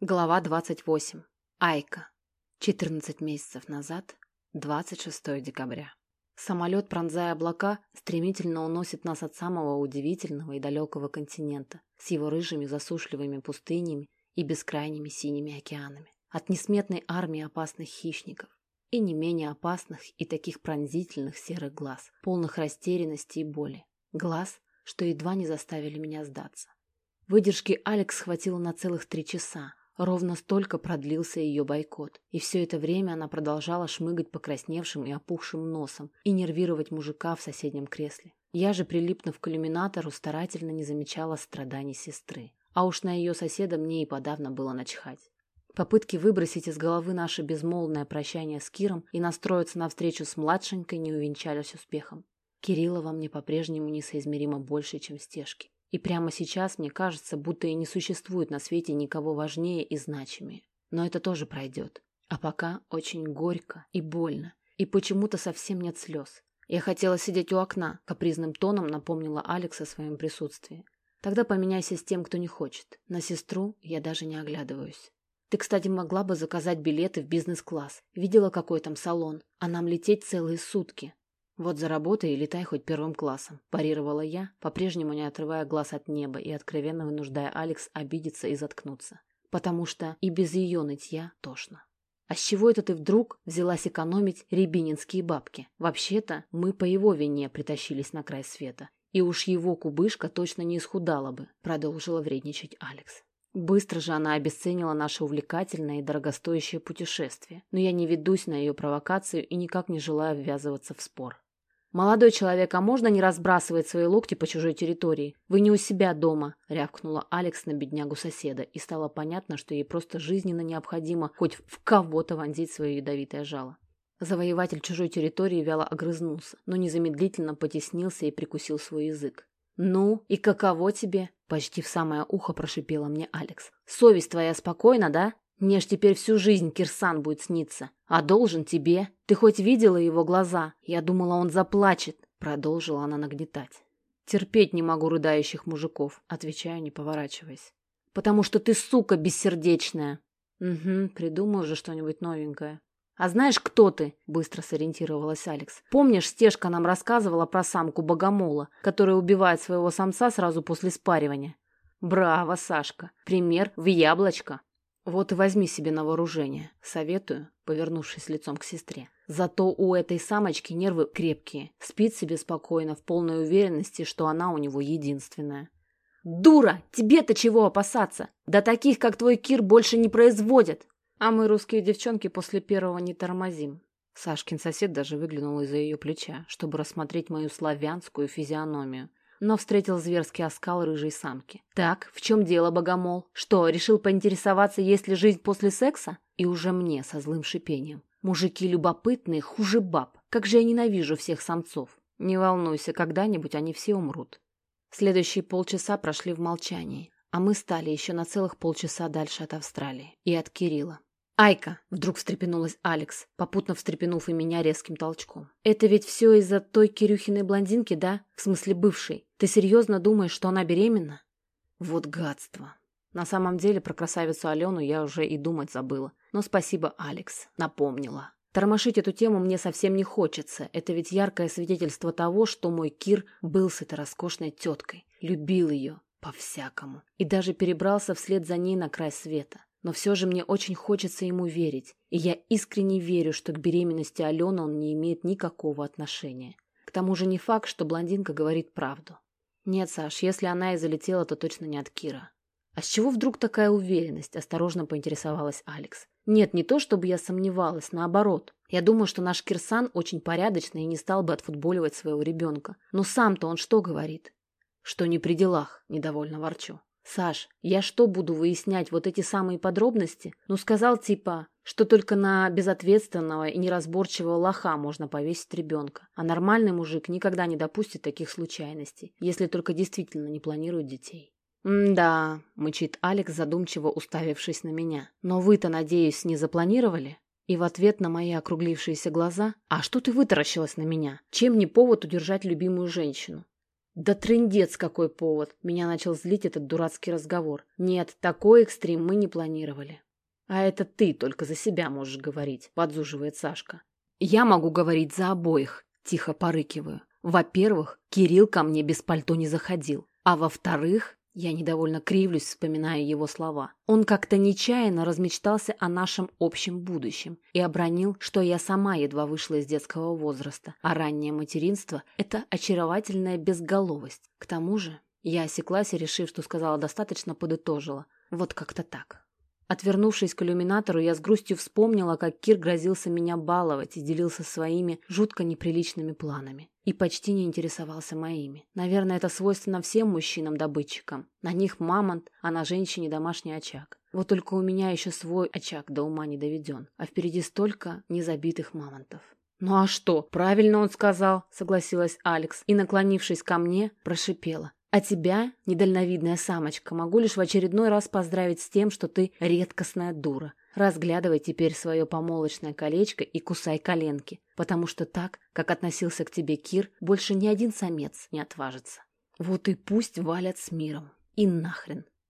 Глава 28. Айка. 14 месяцев назад, 26 декабря. Самолет, пронзая облака, стремительно уносит нас от самого удивительного и далекого континента с его рыжими засушливыми пустынями и бескрайними синими океанами. От несметной армии опасных хищников и не менее опасных и таких пронзительных серых глаз, полных растерянности и боли. Глаз, что едва не заставили меня сдаться. Выдержки Алекс хватило на целых три часа, Ровно столько продлился ее бойкот, и все это время она продолжала шмыгать покрасневшим и опухшим носом и нервировать мужика в соседнем кресле. Я же, прилипнув к иллюминатору, старательно не замечала страданий сестры. А уж на ее соседа мне и подавно было начхать. Попытки выбросить из головы наше безмолвное прощание с Киром и настроиться на встречу с младшенькой не увенчались успехом. Кирилла во мне по-прежнему несоизмеримо больше, чем стежки. И прямо сейчас мне кажется, будто и не существует на свете никого важнее и значимее. Но это тоже пройдет. А пока очень горько и больно. И почему-то совсем нет слез. Я хотела сидеть у окна, капризным тоном напомнила Алекс о своем присутствии. Тогда поменяйся с тем, кто не хочет. На сестру я даже не оглядываюсь. Ты, кстати, могла бы заказать билеты в бизнес-класс. Видела, какой там салон. А нам лететь целые сутки. «Вот заработай и летай хоть первым классом», – парировала я, по-прежнему не отрывая глаз от неба и откровенно вынуждая Алекс обидеться и заткнуться. Потому что и без ее нытья тошно. А с чего это ты вдруг взялась экономить рябининские бабки? Вообще-то мы по его вине притащились на край света. И уж его кубышка точно не исхудала бы, продолжила вредничать Алекс. Быстро же она обесценила наше увлекательное и дорогостоящее путешествие, но я не ведусь на ее провокацию и никак не желаю ввязываться в спор. «Молодой человек, а можно не разбрасывать свои локти по чужой территории? Вы не у себя дома», — рявкнула Алекс на беднягу соседа, и стало понятно, что ей просто жизненно необходимо хоть в кого-то вонзить свое ядовитое жало. Завоеватель чужой территории вяло огрызнулся, но незамедлительно потеснился и прикусил свой язык. «Ну, и каково тебе?» — почти в самое ухо прошипела мне Алекс. «Совесть твоя спокойна, да? Мне ж теперь всю жизнь Кирсан будет сниться. А должен тебе. Ты хоть видела его глаза? Я думала, он заплачет. Продолжила она нагнетать. Терпеть не могу рыдающих мужиков, отвечаю, не поворачиваясь. Потому что ты сука бессердечная. Угу, придумай уже что-нибудь новенькое. «А знаешь, кто ты?» – быстро сориентировалась Алекс. «Помнишь, Стежка нам рассказывала про самку богомола, которая убивает своего самца сразу после спаривания?» «Браво, Сашка! Пример в яблочко!» «Вот и возьми себе на вооружение. Советую», повернувшись лицом к сестре. «Зато у этой самочки нервы крепкие. Спит себе спокойно, в полной уверенности, что она у него единственная». «Дура! Тебе-то чего опасаться? Да таких, как твой Кир, больше не производят!» «А мы, русские девчонки, после первого не тормозим». Сашкин сосед даже выглянул из-за ее плеча, чтобы рассмотреть мою славянскую физиономию но встретил зверский оскал рыжей самки. «Так, в чем дело, богомол? Что, решил поинтересоваться, есть ли жизнь после секса?» И уже мне со злым шипением. «Мужики любопытные, хуже баб. Как же я ненавижу всех самцов. Не волнуйся, когда-нибудь они все умрут». Следующие полчаса прошли в молчании, а мы стали еще на целых полчаса дальше от Австралии и от Кирилла. «Айка!» — вдруг встрепенулась Алекс, попутно встрепенув и меня резким толчком. «Это ведь все из-за той Кирюхиной блондинки, да? В смысле бывшей. Ты серьезно думаешь, что она беременна?» Вот гадство. На самом деле про красавицу Алену я уже и думать забыла. Но спасибо, Алекс, напомнила. Тормошить эту тему мне совсем не хочется. Это ведь яркое свидетельство того, что мой Кир был с этой роскошной теткой. Любил ее. По-всякому. И даже перебрался вслед за ней на край света. Но все же мне очень хочется ему верить, и я искренне верю, что к беременности Алены он не имеет никакого отношения. К тому же не факт, что блондинка говорит правду. Нет, Саш, если она и залетела, то точно не от Кира. А с чего вдруг такая уверенность? Осторожно поинтересовалась Алекс. Нет, не то, чтобы я сомневалась, наоборот. Я думаю, что наш Кирсан очень порядочный и не стал бы отфутболивать своего ребенка. Но сам-то он что говорит? Что не при делах, недовольно ворчу. «Саш, я что буду выяснять, вот эти самые подробности? Ну, сказал типа, что только на безответственного и неразборчивого лоха можно повесить ребенка. А нормальный мужик никогда не допустит таких случайностей, если только действительно не планирует детей». «М-да», — мычит Алекс, задумчиво уставившись на меня. «Но вы-то, надеюсь, не запланировали?» И в ответ на мои округлившиеся глаза «А что ты вытаращилась на меня? Чем не повод удержать любимую женщину?» Да трындец какой повод! Меня начал злить этот дурацкий разговор. Нет, такой экстрим мы не планировали. А это ты только за себя можешь говорить, подзуживает Сашка. Я могу говорить за обоих, тихо порыкиваю. Во-первых, Кирилл ко мне без пальто не заходил. А во-вторых, я недовольно кривлюсь, вспоминая его слова. Он как-то нечаянно размечтался о нашем общем будущем и обронил, что я сама едва вышла из детского возраста, а раннее материнство – это очаровательная безголовость. К тому же я осеклась и, решив, что сказала достаточно, подытожила. Вот как-то так. Отвернувшись к иллюминатору, я с грустью вспомнила, как Кир грозился меня баловать и делился своими жутко неприличными планами. И почти не интересовался моими. Наверное, это свойственно всем мужчинам-добытчикам. На них мамонт, а на женщине домашний очаг. Вот только у меня еще свой очаг до ума не доведен, а впереди столько незабитых мамонтов. «Ну а что? Правильно он сказал», — согласилась Алекс и, наклонившись ко мне, прошипела. А тебя, недальновидная самочка, могу лишь в очередной раз поздравить с тем, что ты редкостная дура. Разглядывай теперь свое помолочное колечко и кусай коленки, потому что так, как относился к тебе Кир, больше ни один самец не отважится. Вот и пусть валят с миром. И нахрен.